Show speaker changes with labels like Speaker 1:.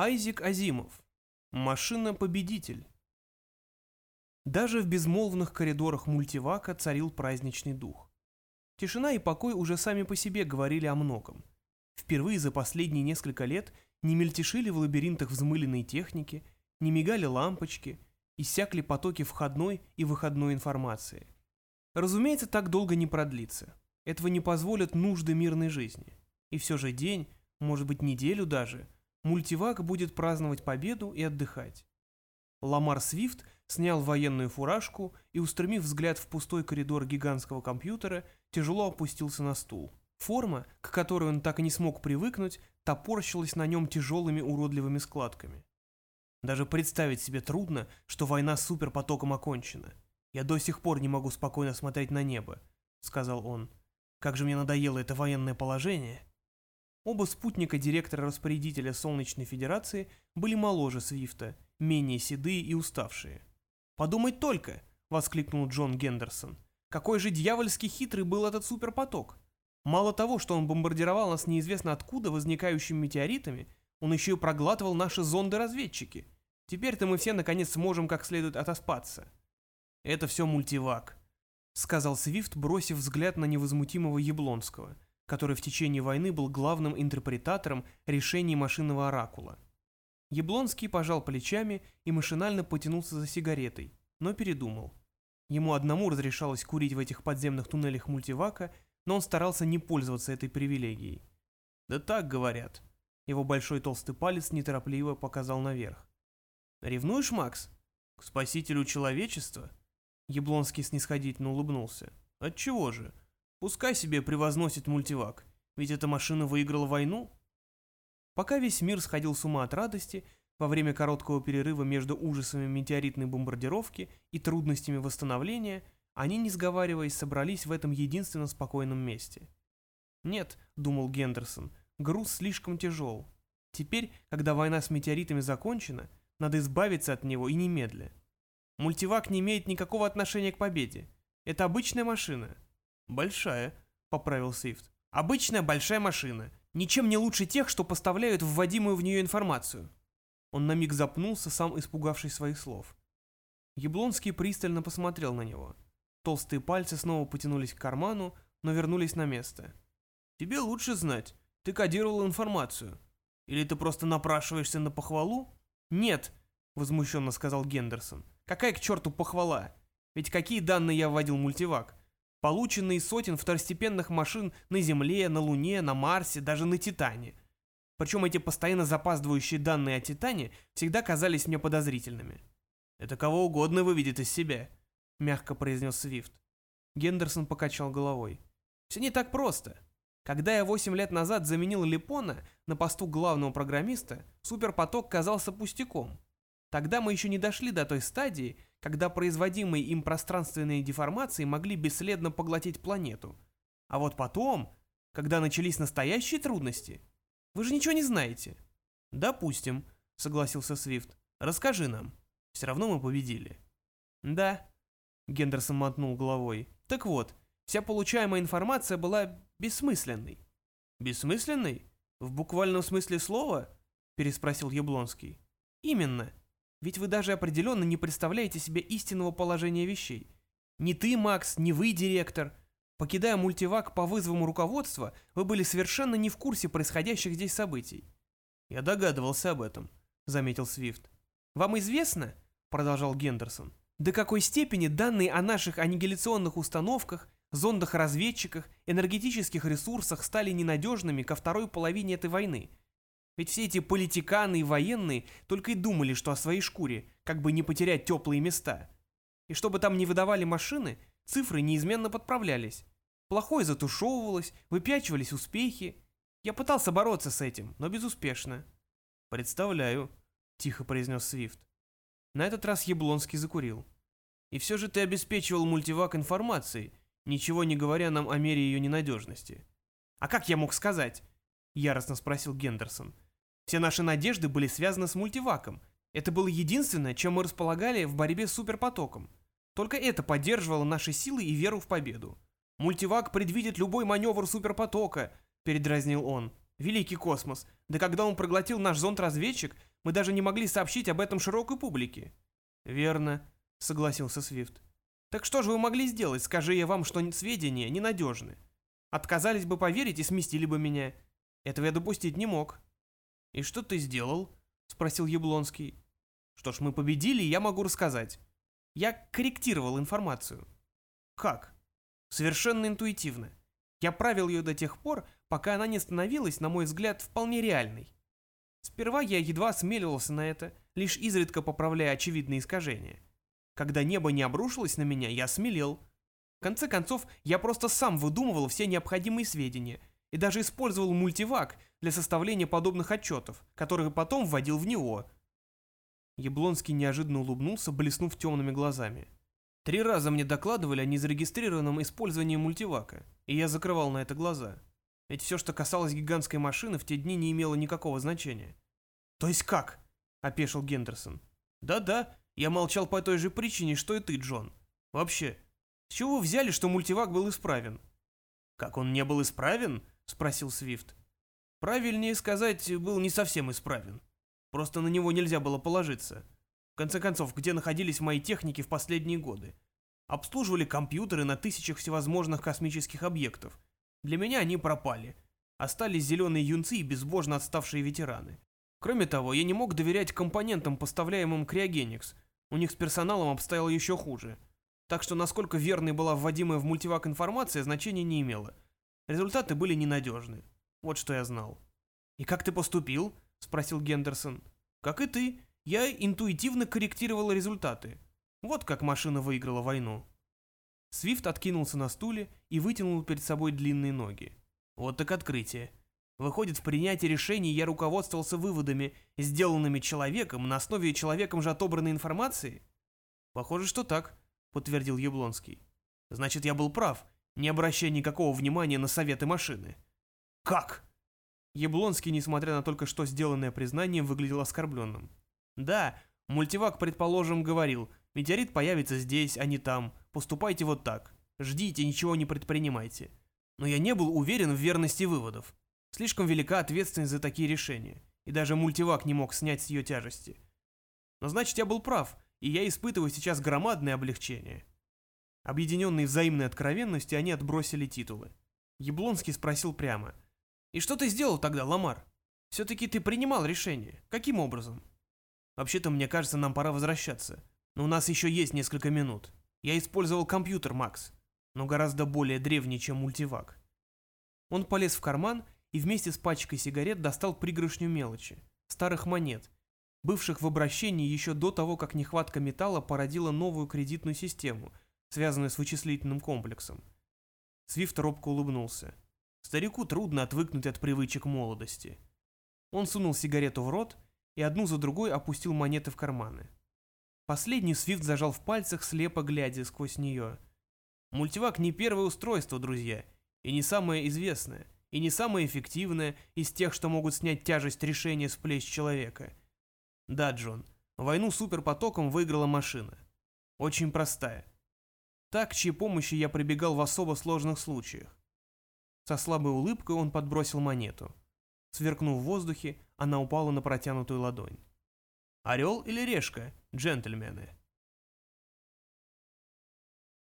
Speaker 1: Айзек Азимов. Машина-победитель. Даже в безмолвных коридорах мультивака царил праздничный дух. Тишина и покой уже сами по себе говорили о многом. Впервые за последние несколько лет не мельтешили в лабиринтах взмыленной техники, не мигали лампочки, иссякли потоки входной и выходной информации. Разумеется, так долго не продлится. Этого не позволят нужды мирной жизни. И все же день, может быть неделю даже – мультивак будет праздновать победу и отдыхать. Ламар Свифт снял военную фуражку и, устремив взгляд в пустой коридор гигантского компьютера, тяжело опустился на стул. Форма, к которой он так и не смог привыкнуть, топорщилась на нем тяжелыми уродливыми складками. Даже представить себе трудно, что война с суперпотоком окончена. Я до сих пор не могу спокойно смотреть на небо, сказал он. Как же мне надоело это военное положение. Оба спутника директора-распорядителя Солнечной Федерации были моложе Свифта, менее седые и уставшие. «Подумать только!» — воскликнул Джон Гендерсон. «Какой же дьявольски хитрый был этот суперпоток! Мало того, что он бомбардировал нас неизвестно откуда возникающими метеоритами, он еще и проглатывал наши зонды-разведчики. Теперь-то мы все наконец сможем как следует отоспаться». «Это все мультивак», — сказал Свифт, бросив взгляд на невозмутимого Яблонского — который в течение войны был главным интерпретатором решений машинного оракула. Яблонский пожал плечами и машинально потянулся за сигаретой, но передумал. Ему одному разрешалось курить в этих подземных туннелях мультивака, но он старался не пользоваться этой привилегией. «Да так говорят». Его большой толстый палец неторопливо показал наверх. «Ревнуешь, Макс? К спасителю человечества?» Яблонский снисходительно улыбнулся. «Отчего же? Пускай себе превозносит мультивак, ведь эта машина выиграла войну. Пока весь мир сходил с ума от радости, во время короткого перерыва между ужасами метеоритной бомбардировки и трудностями восстановления, они, не сговариваясь, собрались в этом единственно спокойном месте. «Нет», — думал Гендерсон, — «груз слишком тяжел. Теперь, когда война с метеоритами закончена, надо избавиться от него и немедля. Мультивак не имеет никакого отношения к победе. Это обычная машина. «Большая», — поправил Свифт. «Обычная большая машина. Ничем не лучше тех, что поставляют вводимую в нее информацию». Он на миг запнулся, сам испугавшись своих слов. Яблонский пристально посмотрел на него. Толстые пальцы снова потянулись к карману, но вернулись на место. «Тебе лучше знать. Ты кодировал информацию. Или ты просто напрашиваешься на похвалу?» «Нет», — возмущенно сказал Гендерсон. «Какая к черту похвала? Ведь какие данные я вводил мультивак? Полученные сотен второстепенных машин на Земле, на Луне, на Марсе, даже на Титане. Причем эти постоянно запаздывающие данные о Титане всегда казались мне подозрительными. «Это кого угодно выведет из себя», — мягко произнес Свифт. Гендерсон покачал головой. «Все не так просто. Когда я 8 лет назад заменил Липона на посту главного программиста, суперпоток казался пустяком. Тогда мы еще не дошли до той стадии, когда производимые им пространственные деформации могли бесследно поглотить планету. А вот потом, когда начались настоящие трудности, вы же ничего не знаете. Допустим, согласился Свифт. Расскажи нам. Все равно мы победили. Да. Гендерсон мотнул головой. Так вот, вся получаемая информация была бессмысленной. Бессмысленной? В буквальном смысле слова? Переспросил Яблонский. Именно. Ведь вы даже определенно не представляете себе истинного положения вещей. Ни ты, Макс, ни вы, директор. Покидая мультивак по вызову руководства, вы были совершенно не в курсе происходящих здесь событий. Я догадывался об этом, заметил Свифт. Вам известно, продолжал Гендерсон, до какой степени данные о наших аннигиляционных установках, зондах-разведчиках, энергетических ресурсах стали ненадежными ко второй половине этой войны – ведь все эти политиканы и военные только и думали, что о своей шкуре, как бы не потерять теплые места. И чтобы там не выдавали машины, цифры неизменно подправлялись. Плохое затушевывалось, выпячивались успехи. Я пытался бороться с этим, но безуспешно. «Представляю», — тихо произнес Свифт. На этот раз Яблонский закурил. «И все же ты обеспечивал мультивак информацией, ничего не говоря нам о мере ее ненадежности». «А как я мог сказать?» — яростно спросил Гендерсон. Все наши надежды были связаны с мультиваком. Это было единственное, чем мы располагали в борьбе с суперпотоком. Только это поддерживало наши силы и веру в победу. «Мультивак предвидит любой маневр суперпотока», — передразнил он. «Великий космос! Да когда он проглотил наш зонд-разведчик, Мы даже не могли сообщить об этом широкой публике». «Верно», — согласился Свифт. «Так что же вы могли сделать, скажи я вам, что сведения ненадежны? Отказались бы поверить и сместили бы меня. Этого я допустить не мог». «И что ты сделал?» — спросил Яблонский. «Что ж, мы победили, я могу рассказать. Я корректировал информацию». «Как?» «Совершенно интуитивно. Я правил ее до тех пор, пока она не становилась, на мой взгляд, вполне реальной. Сперва я едва осмеливался на это, лишь изредка поправляя очевидные искажения. Когда небо не обрушилось на меня, я смелел. В конце концов, я просто сам выдумывал все необходимые сведения и даже использовал мультивак для составления подобных отчетов, которые потом вводил в него. Яблонский неожиданно улыбнулся, блеснув темными глазами. Три раза мне докладывали о незарегистрированном использовании мультивака, и я закрывал на это глаза. Ведь все, что касалось гигантской машины, в те дни не имело никакого значения. «То есть как?» — опешил Гендерсон. «Да-да, я молчал по той же причине, что и ты, Джон. Вообще, с чего вы взяли, что мультивак был исправен?» «Как он не был исправен?» — спросил Свифт. «Правильнее сказать, был не совсем исправен. Просто на него нельзя было положиться. В конце концов, где находились мои техники в последние годы? Обслуживали компьютеры на тысячах всевозможных космических объектов, для меня они пропали. Остались зеленые юнцы и безбожно отставшие ветераны. Кроме того, я не мог доверять компонентам, поставляемым Криогеникс. У них с персоналом обстояло еще хуже. Так что насколько верной была вводимая в мультивак информация, значения не имела. Результаты были ненадежны. Вот что я знал. «И как ты поступил?» – спросил Гендерсон. «Как и ты. Я интуитивно корректировал результаты. Вот как машина выиграла войну». Свифт откинулся на стуле и вытянул перед собой длинные ноги. Вот так открытие. Выходит, в принятии решений я руководствовался выводами, сделанными человеком на основе человеком же отобранной информации? Похоже, что так, подтвердил Яблонский. Значит, я был прав, не обращая никакого внимания на советы машины. Как? Яблонский, несмотря на только что сделанное признание, выглядел оскорбленным. Да, мультивак, предположим, говорил, метеорит появится здесь, а не там, поступайте вот так. Ждите, ничего не предпринимайте. Но я не был уверен в верности выводов. Слишком велика ответственность за такие решения, и даже мультивак не мог снять с ее тяжести. Но значит, я был прав, и я испытываю сейчас громадное облегчение. Объединенные взаимной откровенностью, они отбросили титулы. Яблонский спросил прямо. «И что ты сделал тогда, Ламар? Все-таки ты принимал решение. Каким образом?» «Вообще-то, мне кажется, нам пора возвращаться. Но у нас еще есть несколько минут. Я использовал компьютер, Макс, но гораздо более древний, чем мультивак. Он полез в карман и вместе с пачкой сигарет достал пригоршню мелочи, старых монет, бывших в обращении еще до того, как нехватка металла породила новую кредитную систему, связанную с вычислительным комплексом. Свифт робко улыбнулся. Старику трудно отвыкнуть от привычек молодости. Он сунул сигарету в рот и одну за другой опустил монеты в карманы. Последний Свифт зажал в пальцах, слепо глядя сквозь нее. Мультивак не первое устройство, друзья, и не самое известное, и не самое эффективное из тех, что могут снять тяжесть решения с плеч человека. Да, Джон, войну суперпотоком выиграла машина. Очень простая. Так, чьей помощи я прибегал в особо сложных случаях. Со слабой улыбкой он подбросил монету. Сверкнув в воздухе, она упала на протянутую ладонь. Орел или решка, джентльмены?»